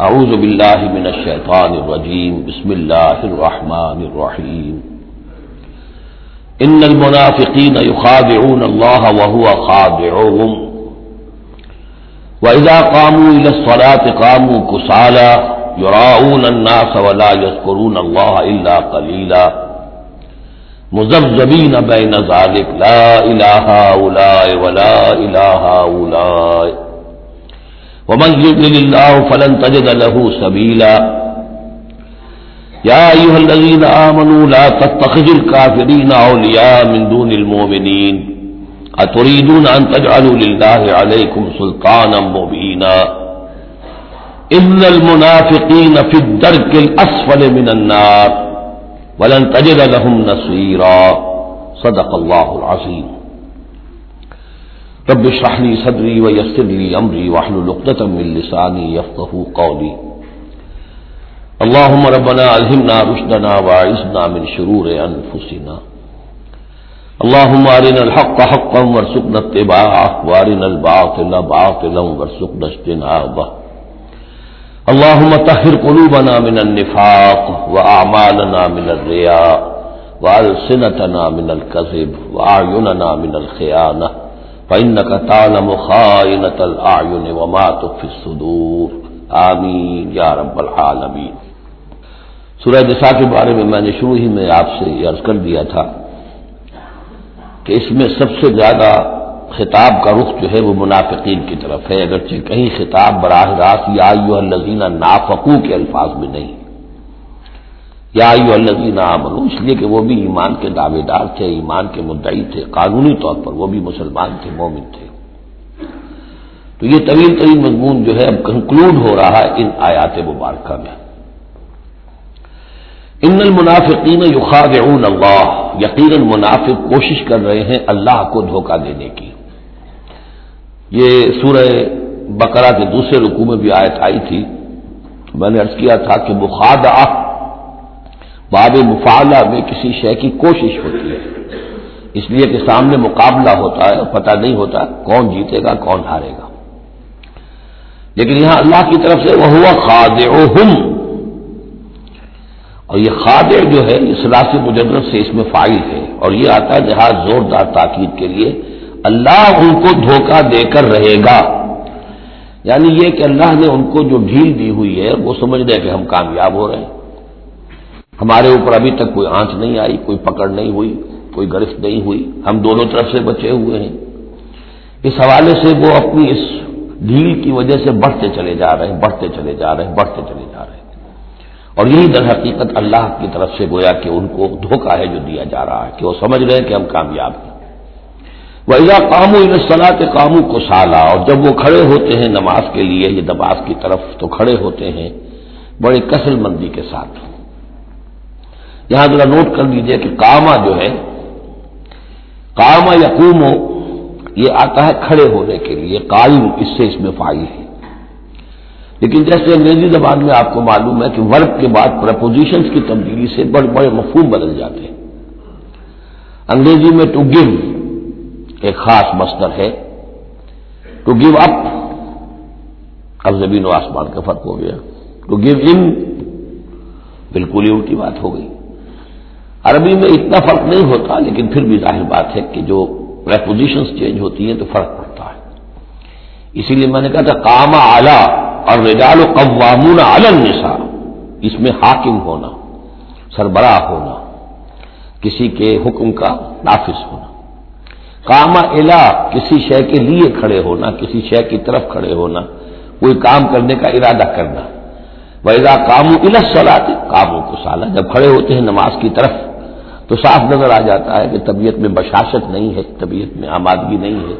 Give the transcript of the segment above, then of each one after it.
أعوذ بالله من الشيطان الرجيم بسم الله الرحمن الرحيم إن المنافقين يخادعون الله وهو خادعهم وإذا قاموا إلى الصلاة قاموا كسالا يراؤون الناس ولا يذكرون الله إلا قليلا۔ مزبزبين بين ذلك، لا إله هؤلاء ولا إله هؤلاء ومن يضلل الله فلن تجد له سبيلا. يا أيها الذين آمنوا لا تتخذوا الكافرين أولياء من دون المؤمنين. أتريدون أن تجعلوا لله عليكم سلطانا مبينا. إن المنافقين في الدرك الأسفل من النار. ولن تجد لهم نصيرا. صدق الله العظيم. رب اشرح لي صدري ويسر لي امري واحلل عقدة من لساني يفقهوا قولي. اللهم ربنا الهمنا رشدنا واعذنا من شرور انفسنا اللهم ارنا الحق حقا وارزقنا اتباعه وارنا الباطل باطلا وارزقنا اجتنابه. اللهم طهر قلوبنا من النفاق واعمالنا من الرياء والسنتنا من الكذب واعيننا من الخيانه فإنك تعلم خائنة الأعين وما تخفي الصدور آمین یا رب العالمین۔ سورہ نساء کے بارے میں میں نے شروع ہی میں آپ سے یہ عرض کر دیا تھا کہ اس میں سب سے زیادہ خطاب کا رخ جو ہے وہ منافقین کی طرف ہے، اگرچہ کہیں خطاب براہ راست یا یو الزینہ نافقو کے الفاظ میں نہیں۔ یا الزین عامل اس لیے کہ وہ بھی ایمان کے دعوے دار تھے، ایمان کے مدعی تھے، قانونی طور پر وہ بھی مسلمان تھے، مومن تھے۔ تو یہ طویل ترین مضمون جو ہے اب کنکلوڈ ہو رہا ہے ان آیات مبارکہ میں۔ ان المنافقین یخادعون اللہ، یقیناً منافق کوشش کر رہے ہیں اللہ کو دھوکہ دینے کی۔ یہ سورہ بقرہ کے دوسرے رکوع میں بھی آیت آئی تھی۔ میں نے ارض کیا تھا کہ مخاد باب مفالہ میں کسی شے کی کوشش ہوتی ہے۔ اس لیے کہ سامنے مقابلہ ہوتا ہے پتہ نہیں ہوتا کون جیتے گا، کون ہارے گا۔ لیکن یہاں اللہ کی طرف سے وہ ہوا خاد اور یہ خاد جو ہے اس راسی مجرد سے اس میں فائل ہے۔ اور یہ آتا ہے جہاز زوردار تاکید کے لیے۔ اللہ ان کو دھوکہ دے کر رہے گا۔ یعنی یہ کہ اللہ نے ان کو جو ڈھیل دی ہوئی ہے، وہ سمجھ رہے کہ ہم کامیاب ہو رہے ہیں۔ ہمارے اوپر ابھی تک کوئی آنچ نہیں آئی، کوئی پکڑ نہیں ہوئی، کوئی گرفت نہیں ہوئی۔ ہم دونوں طرف سے بچے ہوئے ہیں۔ اس حوالے سے وہ اپنی اس ڈھیل کی وجہ سے بڑھتے چلے جا رہے ہیں، بڑھتے چلے جا رہے ہیں، بڑھتے چلے جا رہے ہیں۔ اور یہی در حقیقت اللہ کی طرف سے گویا کہ ان کو دھوکہ ہے جو دیا جا رہا ہے، کہ وہ سمجھ رہے ہیں کہ ہم کامیاب ہیں۔ وہ کاموں صلاح کے کاموں کو سالا اور جب وہ کھڑے ہوتے ہیں نماز کے لیے، یہ نماز کی طرف تو کھڑے ہوتے ہیں، بڑے کسل مندی کے ساتھ۔ یہاں ذرا نوٹ کر لیجیے کہ کاما جو ہے، کاما یا کومو یہ آتا ہے کھڑے ہونے کے لیے، قائم اس سے اس میں فائل ہے۔ لیکن جیسے انگریزی زبان میں آپ کو معلوم ہے کہ ورک کے بعد پرپوزیشن کی تبدیلی سے بڑے بڑے مفہوم بدل جاتے ہیں۔ انگریزی میں ٹو گیو ایک خاص مستر ہے۔ ٹو گیو اپ اب زمین و آسمان کا فرق ہو گیا۔ ٹو گیو ان بالکل ہی الٹی بات ہو گئی۔ عربی میں اتنا فرق نہیں ہوتا، لیکن پھر بھی ظاہر بات ہے کہ جو پریپوزیشنس چینج ہوتی ہیں تو فرق پڑتا ہے۔ اسی لیے میں نے کہا تھا کام اعلی اور رجال و قوامون النساء۔ اس میں حاکم ہونا، سربراہ ہونا، کسی کے حکم کا نافذ ہونا۔ کام الا کسی شے کے لیے کھڑے ہونا، کسی شے کی طرف کھڑے ہونا، کوئی کام کرنے کا ارادہ کرنا۔ ویزا کامو الاسلاتے کاموں کو سالا جب کھڑے ہوتے ہیں نماز کی طرف تو صاف نظر آ جاتا ہے کہ طبیعت میں بشاشت نہیں ہے، طبیعت میں آمادگی نہیں ہے۔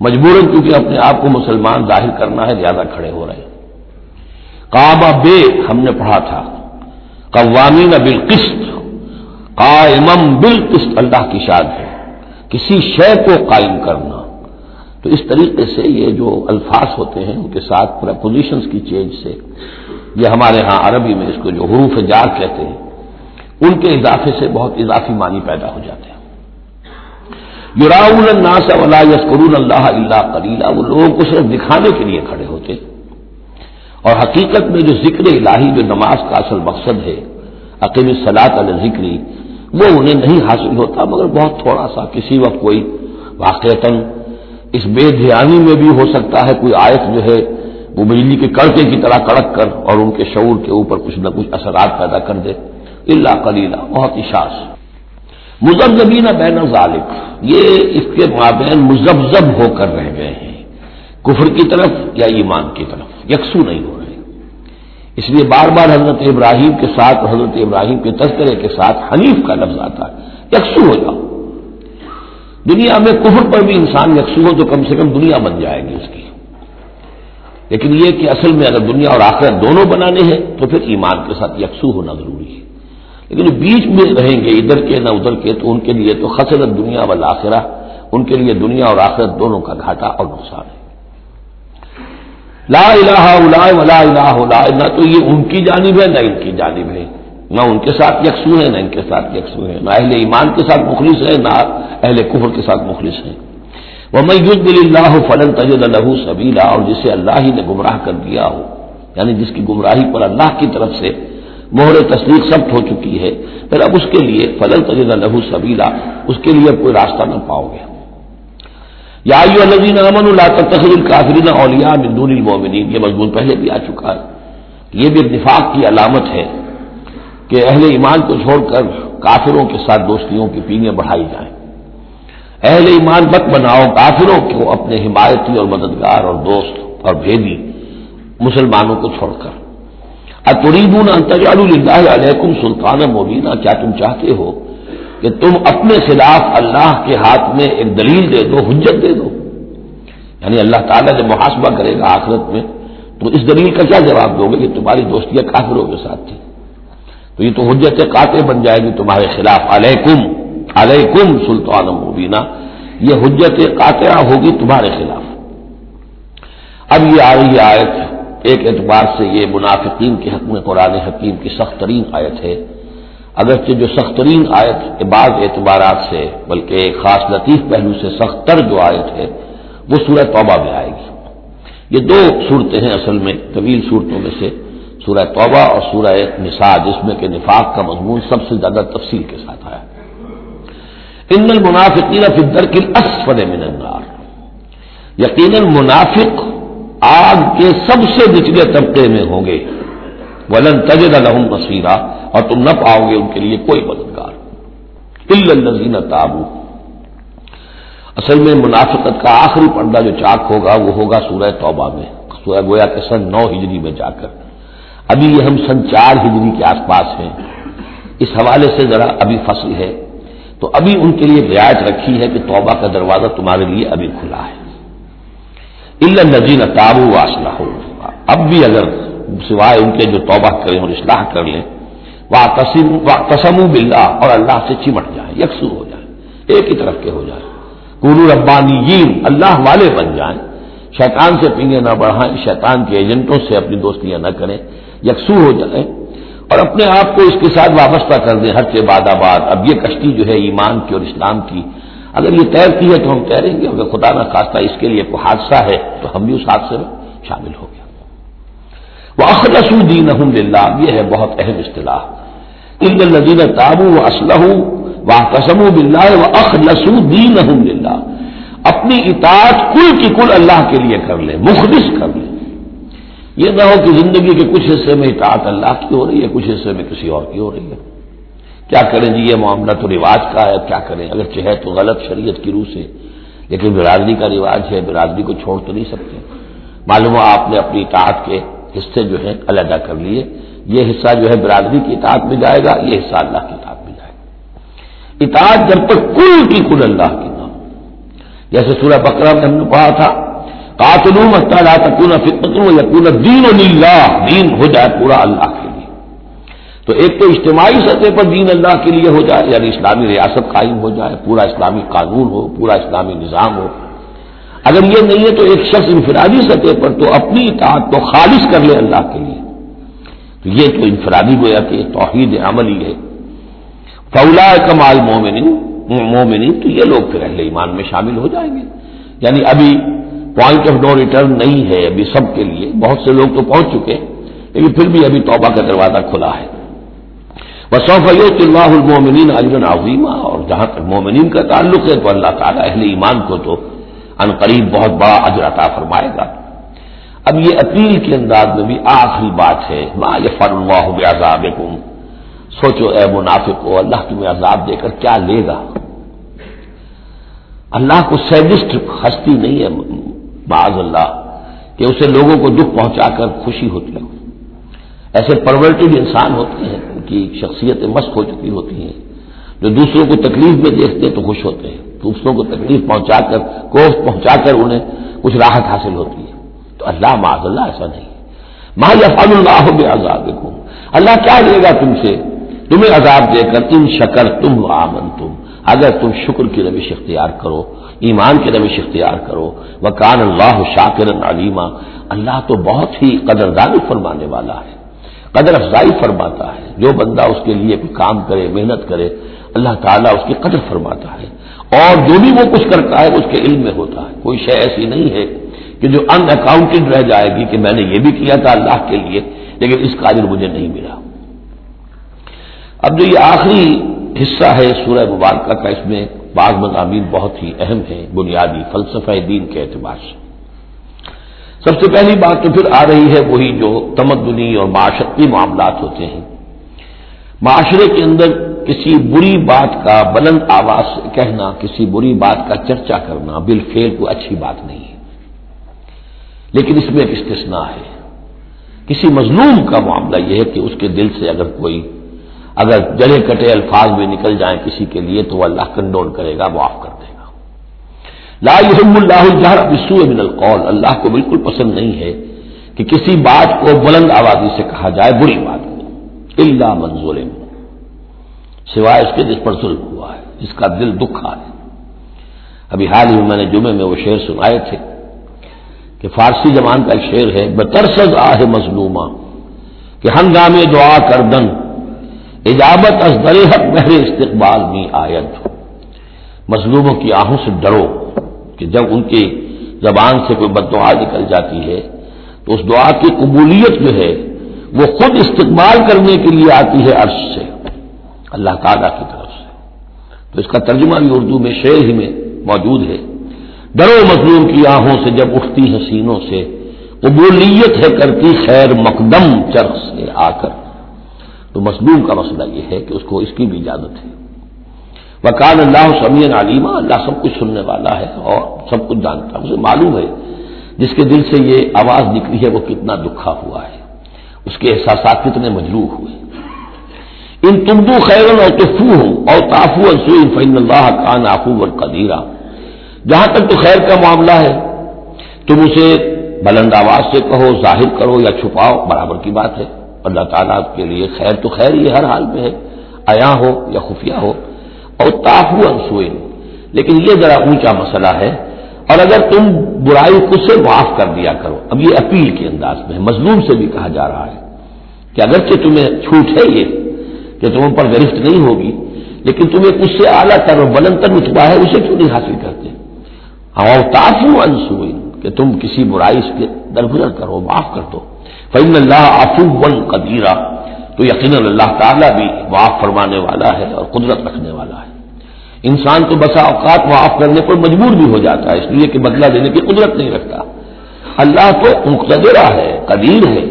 مجبور کیونکہ اپنے آپ کو مسلمان ظاہر کرنا ہے، زیادہ کھڑے ہو رہے ہیں۔ کعبہ بے ہم نے پڑھا تھا۔ قوامی نہ بالقسط قائم بالقسط اللہ کی شاد ہے۔ کسی شے کو قائم کرنا۔ تو اس طریقے سے یہ جو الفاظ ہوتے ہیں، ان کے ساتھ پوزیشنس کی چینج سے۔ یہ ہمارے ہاں عربی میں اس کو جو حروف جار کہتے ہیں۔ ان کے اضافے سے بہت اضافی معنی پیدا ہو جاتے ہیں۔ یوراول الناس ولا یسکرون اللہ اللہ کلیلہ وہ لوگوں کو صرف دکھانے کے لیے کھڑے ہوتے اور حقیقت میں جو ذکر الہی، جو نماز کا اصل مقصد ہے عقیم صلاح علیہ ذکری وہ انہیں نہیں حاصل ہوتا، مگر بہت تھوڑا سا، کسی وقت کوئی واقعتاً اس بے دھیانی میں بھی ہو سکتا ہے، کوئی آیت جو ہے وہ بجلی کے کڑکے کی طرح کڑک کر اور ان کے شعور کے اوپر کچھ نہ کچھ اثرات پیدا کر دے۔ اللہ کلیلہ بہت اشاس مزبزبین بین ذالک، یہ اس کے مابین مزبزب ہو کر رہ گئے ہیں۔ کفر کی طرف یا ایمان کی طرف، یکسو نہیں ہو رہے۔ اس لیے بار بار حضرت ابراہیم کے ساتھ، حضرت ابراہیم کے تذکرے کے ساتھ حنیف کا لفظ آتا ہے، یکسو ہو جاؤ۔ دنیا میں کفر پر بھی انسان یکسو ہو تو کم سے کم دنیا بن جائے گی اس کی۔ لیکن یہ کہ اصل میں اگر دنیا اور آخرت دونوں بنانے ہیں تو پھر ایمان کے ساتھ یکسو ہونا ضروری ہے۔ لیکن بیچ میں رہیں گے، ادھر کے نہ ادھر کے، تو ان کے لیے تو خسرت دنیا والا آخرہ ان کے لیے دنیا اور آخرت دونوں کا گھاٹا اور نقصان ہے۔ لا الہ الا ولا الہ الا نہ تو یہ ان کی جانب ہے، نہ ان کی جانب ہے۔ نہ ان کے ساتھ یکسو ہے، نہ ان کے ساتھ یکسو ہے۔ نہ اہل ایمان کے ساتھ مخلص ہے، نہ اہل کفر کے ساتھ مخلص ہے۔ وہ میز اللہ فلن تجد الح سبیلا اور جسے اللہ ہی نے گمراہ کر دیا ہو یعنی جس کی گمراہی پر اللہ کی طرف سے مہر تصدیق سب ہو چکی ہے۔ پھر اب اس کے لیے فلن تجد الح سبیلا اس کے لیے اب کوئی راستہ نہ پاؤ گے۔ یا الذین امن اللہ تخل الکافرین اولیاء من دون المؤمنین۔ یہ مضمون پہلے بھی آ چکا ہے۔ یہ بھی نفاق کی علامت ہے کہ اہل ایمان کو چھوڑ کر کافروں کے ساتھ دوستیوں کی پینیاں بڑھائی جائیں۔ اہل ایمان بت بناؤ، کافروں کو اپنے حمایتی اور مددگار اور دوست اور بھیدی مسلمانوں کو چھوڑ کر۔ اتریبون انتجال اللہ علیکم سلطان مبینہ کیا تم چاہتے ہو کہ تم اپنے خلاف اللہ کے ہاتھ میں ایک دلیل دے دو، حجت دے دو؟ یعنی اللہ تعالیٰ جب محاسبہ کرے گا آخرت میں، تو اس دلیل کا کیا جواب دو گے کہ تمہاری دوستیاں کافروں کے ساتھ تھی؟ تو یہ تو حجت قاطع بن جائے گی تمہارے خلاف۔ علیکم علیکم سلطان مبینہ یہ حجت قاطعہ ہوگی تمہارے خلاف۔ اب یہ آ رہی آیت ایک اعتبار سے یہ منافقین کے حق میں قرآن حکیم کی سخت ترین آیت ہے۔ اگرچہ جو سخت ترین آیت بعض اعتبارات سے، بلکہ ایک خاص لطیف پہلو سے سخت تر جو آیت ہے، وہ سورہ توبہ میں آئے گی۔ یہ دو صورتیں ہیں اصل میں، طویل صورتوں میں سے، سورہ توبہ اور سورہ نساء، جس میں کہ نفاق کا مضمون سب سے زیادہ تفصیل کے ساتھ آیا۔ ان المنافقین فی الدرک الاسفل من النار۔ یقیناً منافق آگ کے سب سے نچلے طبقے میں ہوں گے۔ ولن تجد لهم بصیرہ اور تم نہ پاؤ گے ان کے لیے کوئی مددگار۔ الزین تابو۔ اصل میں منافقت کا آخری پردہ جو چاک ہوگا، وہ ہوگا سورہ توبہ میں۔ سورہ گویا کے سن نو ہجری میں جا کر۔ ابھی یہ ہم سن چار ہجری کے آس پاس ہیں۔ اس حوالے سے ذرا ابھی فصل ہے۔ تو ابھی ان کے لیے رعایت رکھی ہے کہ توبہ کا دروازہ تمہارے لیے ابھی کھلا ہے۔ الزین تابو واسلہ ہو اب بھی اگر سوائے ان کے جو توبہ کریں اور اصلاح کر لیں وہ قسم بلّہ اور اللہ سے چمٹ جائے یکسو ہو جائے ایک ہی طرف کے ہو جائے قرو ربانی اللہ والے بن جائیں۔ شیطان سے پینے نہ بڑھائیں، شیطان کے ایجنٹوں سے اپنی دوستیاں نہ کریں، یکسو ہو جائیں۔ اور اپنے آپ کو اس کے ساتھ وابستہ کر دیں، ہر سے باد آباد۔ اب یہ کشتی جو ہے ایمان کی اور اسلام کی اگر یہ تیرتی ہے تو ہم تیریں گے اگر خدا نہ خواستہ اس کے لیے کوئی حادثہ ہے، تو ہم بھی اس حادثے میں شامل ہو گئے۔ وہ اخلص دین یہ ہے بہت اہم اصطلاح۔ ان الدین تابو و اسلح و قسم بلّہ و اخلص دین للہ اپنی اطاعت کل کی کل اللہ کے لیے کر لیں، مخلص کر لیں۔ یہ نہ ہو کہ زندگی کے کچھ حصے میں اطاعت اللہ کی ہو رہی ہے، کچھ حصے میں کسی اور کی ہو رہی ہے۔ کیا کریں جی یہ معاملہ تو رواج کا ہے کیا کریں؟ اگر چاہے تو غلط شریعت کی روح سے۔ لیکن برادری کا رواج ہے، برادری کو چھوڑ تو نہیں سکتے۔ معلوم ہو آپ نے اپنی اطاعت کے حصے جو ہیں علیحدہ کر لیے۔ یہ حصہ جو ہے برادری کی اطاعت میں جائے گا، یہ حصہ اللہ کی اطاعت میں جائے گا۔ اطاعت جب تک کل کی کل اللہ کی نہ جیسے سورہ بکرا میں ہم نے پڑھا تھا کاتلوم تکون فکر یقون دین و دین ہو جائے پورا اللہ کے لیے تو ایک تو اجتماعی سطح پر دین اللہ کے لیے ہو جائے یعنی اسلامی ریاست قائم ہو جائے، پورا اسلامی قانون ہو، پورا اسلامی نظام ہو۔ اگر یہ نہیں ہے تو ایک شخص انفرادی سطح پر تو اپنی اطاعت کو خالص کر لے اللہ کے لیے۔ تو یہ تو انفرادی گویا کہ توحید عملی ہے۔ فولا کمال مومن مومنی تو یہ لوگ پھر اہل ایمان میں شامل ہو جائیں گے۔ یعنی ابھی پوائنٹ آف نو ریٹرن نہیں ہے ابھی سب کے لیے، بہت سے لوگ تو پہنچ چکے لیکن پھر بھی ابھی توبہ کا دروازہ کھلا ہے۔ بسوف اللہ المومنین علی عظیمہ اور جہاں تک مومنین کا تعلق ہے تو اللہ تعالیٰ اہل ایمان کو تو ان قریب بہت بڑا اجر عطا فرمائے گا۔ اب یہ اپیل کے انداز میں بھی آخری بات ہے، ما یفر اللہ بعذاب سوچو اے منافق کو اللہ تمہیں عذاب دے کر کیا لے گا؟ اللہ کو سیڈسٹ ہستی نہیں ہے، معاذ اللہ، کہ اسے لوگوں کو دکھ پہنچا کر خوشی ہوتی ہو ایسے پرورٹیڈ انسان ہوتے ہیں۔ کی شخصیتیں مست ہو چکی ہوتی ہیں۔ جو دوسروں کو تکلیف میں دیکھتے ہیں تو خوش ہوتے ہیں۔ دوسروں کو تکلیف پہنچا کر، کوف پہنچا کر انہیں کچھ راحت حاصل ہوتی ہے۔ تو اللہ، معاذ اللہ، ایسا نہیں۔ ماں یفان اللہ بے عذاب اللہ کیا دے گا تم سے؟ تمہیں عذاب دے کر ان شکر تم آمن تم اگر تم شکر کی روش اختیار کرو، ایمان کی روش اختیار کرو وہ کان اللہ شاکر علیما۔ اللہ تو بہت ہی قدردانی فرمانے والا ہے۔ قدر افزائی فرماتا ہے۔ جو بندہ اس کے لیے کوئی کام کرے، محنت کرے، اللہ تعالیٰ اس کی قدر فرماتا ہے۔ اور جو بھی وہ کچھ کرتا ہے اس کے علم میں ہوتا ہے۔ کوئی شے ایسی نہیں ہے کہ جو ان اکاؤنٹڈ رہ جائے گی کہ میں نے یہ بھی کیا تھا اللہ کے لیے، لیکن اس کا مجھے نہیں ملا۔ اب جو یہ آخری حصہ ہے سورہ مبارکہ کا، اس میں بعض مضامین بہت ہی اہم ہیں، بنیادی فلسفہ دین کے اعتبار سے۔ سب سے پہلی بات تو پھر آ رہی ہے وہی جو تمدنی اور معاشرتی معاملات ہوتے ہیں۔ معاشرے کے اندر کسی بری بات کا بلند آواز سے کہنا، کسی بری بات کا چرچا کرنا بل فیل کو اچھی بات نہیں ہے۔ لیکن اس میں ایک استثناء ہے۔ کسی مظلوم کا معاملہ یہ ہے کہ اس کے دل سے اگر کوئی، اگر جڑے کٹے الفاظ بھی نکل جائیں کسی کے لیے تو وہ اللہ کنڈول کرے گا، معاف کر دے۔ لا یحم اللہ الجہر بسوء من القول۔ اللہ کو بالکل پسند نہیں ہے کہ کسی بات کو بلند آبادی سے کہا جائے، بری بات کو اللہ منظور سوائے اس کے جس پر ظلم ہوا ہے، جس کا دل دکھا ہے۔ ابھی حال ہی میں نے جمعے میں وہ شعر سنائے تھے کہ فارسی زبان کا ایک شعر ہے بترسز آہ مظلومہ کہ ہنگامے دعا کردن۔ اجابت از در حق مہر استقبال میں آیت۔ مظلوموں کی آہوں سے ڈرو۔ کہ جب ان کی زبان سے کوئی بد دعا نکل جاتی ہے، تو اس دعا کی قبولیت جو ہے، وہ خود استقبال کرنے کے لیے آتی ہے عرش سے، اللہ تعالیٰ کی طرف سے۔ تو اس کا ترجمہ بھی اردو میں شعر ہی میں موجود ہے۔ ڈرو مظلوم کی آہوں سے جب اٹھتی حسینوں سے، قبولیت ہے کرتی خیر مقدم چرخ سے آ کر۔ تو مصنوع کا مسئلہ یہ ہے کہ اس کو اس کی بھی اجازت ہے۔ وکال اللہ سمین علیمہ اللہ سب کچھ سننے والا ہے اور سب کچھ جانتا ہے۔ اسے معلوم ہے جس کے دل سے یہ آواز نکلی ہے وہ کتنا دکھا ہوا ہے۔ اس کے احساسات کتنے مجروح ہوئے۔ ان تمدو خیر اور تفو ہوں اور تافو فین اللہ کان آفو اور قدیرہ جہاں تک تو خیر کا معاملہ ہے، تم اسے بلند آواز سے کہو، ظاہر کرو یا چھپاؤ، برابر کی بات ہے۔ اللہ تعالیٰ کے لیے خیر تو خیر یہ ہر حال میں ہے عیا ہو یا خفیہ ہو۔ اور تافو انسوئن لیکن یہ ذرا اونچا مسئلہ ہے۔ اور اگر تم برائی خود سے معاف کر دیا کرو، اب یہ اپیل کے انداز میں مظلوم سے بھی کہا جا رہا ہے کہ اگرچہ تمہیں چھوٹ ہے یہ، کہ تم پر گرفت نہیں ہوگی، لیکن تمہیں اس سے اعلیٰ تر اور بلند تر رتبا ہے، اسے کیوں نہیں حاصل کرتے؟ ہاں تافو انسوئن کہ تم کسی برائی سے درگزر کرو، معاف کر دو۔ فعم اللہ آفو قدیرہ تو یقیناً اللہ تعالیٰ بھی معاف فرمانے والا ہے اور قدرت رکھنے والا ہے۔ انسان تو بسا اوقات معاف کرنے پر مجبور بھی ہو جاتا ہے، اس لیے کہ بدلہ دینے کی قدرت نہیں رکھتا۔ اللہ تو مقتدرہ ہے، قدیر ہے۔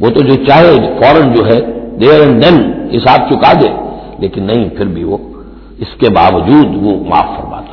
وہ تو جو چاہے، فوراً جو ہے دیر اینڈ دین حساب چکا دے۔ لیکن نہیں، پھر بھی وہ اس کے باوجود وہ معاف فرماتا